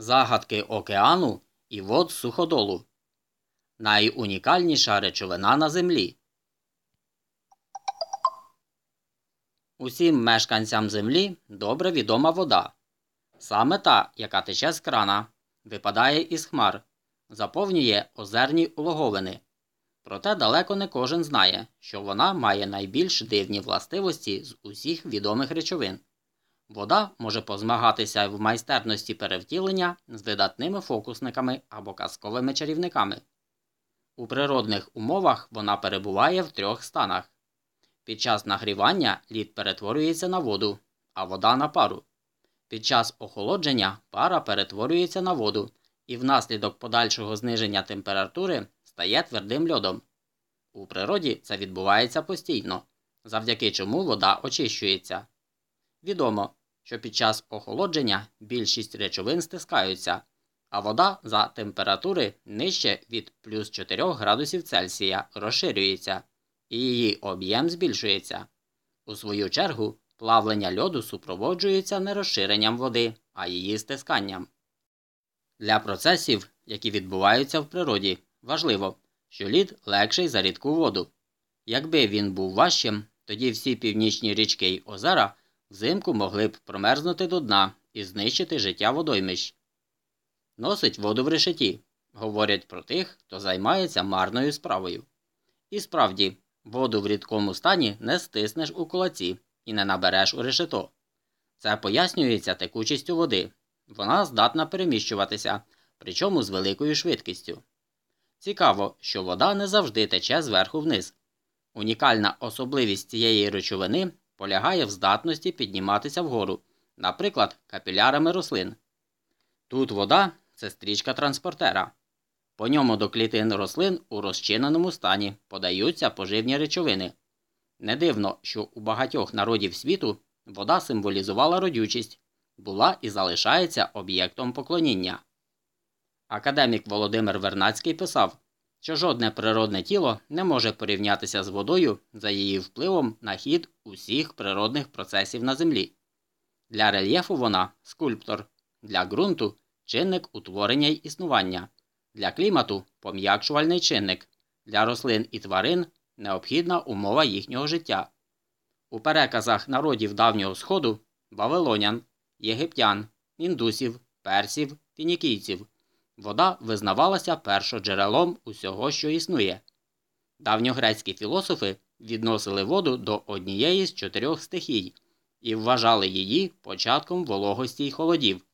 Загадки океану і вод суходолу. Найунікальніша речовина на землі. Усім мешканцям землі добре відома вода. Саме та, яка тече з крана, випадає із хмар, заповнює озерні улоговини. Проте далеко не кожен знає, що вона має найбільш дивні властивості з усіх відомих речовин. Вода може позмагатися в майстерності перевтілення з видатними фокусниками або казковими чарівниками. У природних умовах вона перебуває в трьох станах. Під час нагрівання лід перетворюється на воду, а вода на пару. Під час охолодження пара перетворюється на воду і внаслідок подальшого зниження температури стає твердим льодом. У природі це відбувається постійно, завдяки чому вода очищується. Відомо, що під час охолодження більшість речовин стискаються, а вода за температури нижче від плюс 4 градусів Цельсія розширюється, і її об'єм збільшується. У свою чергу, плавлення льоду супроводжується не розширенням води, а її стисканням. Для процесів, які відбуваються в природі, важливо, що лід легший за рідку воду. Якби він був важчим, тоді всі північні річки й озера взимку могли б промерзнути до дна і знищити життя водоймищ. Носить воду в решеті, говорять про тих, хто займається марною справою. І справді, воду в рідкому стані не стиснеш у кулаці і не набереш у решето. Це пояснюється текучістю води. Вона здатна переміщуватися, причому з великою швидкістю. Цікаво, що вода не завжди тече зверху вниз. Унікальна особливість цієї речовини полягає в здатності підніматися вгору, наприклад, капілярами рослин. Тут вода це стрічка транспортера. По ньому до клітин рослин у розчиненому стані подаються поживні речовини. Не дивно, що у багатьох народів світу вода символізувала родючість, була і залишається об'єктом поклоніння. Академік Володимир Вернацький писав, що жодне природне тіло не може порівнятися з водою за її впливом на хід усіх природних процесів на землі. Для рельєфу вона скульптор, для ґрунту чинник утворення й існування, для клімату пом'якшувальний чинник, для рослин і тварин необхідна умова їхнього життя. У переказах народів давнього Сходу вавилонян, єгиптян, індусів, персів, фінікійців вода визнавалася першоджерелом усього, що існує. Давньогрецькі філософи відносили воду до однієї з чотирьох стихій і вважали її початком вологості й холодів.